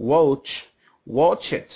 watch watch it.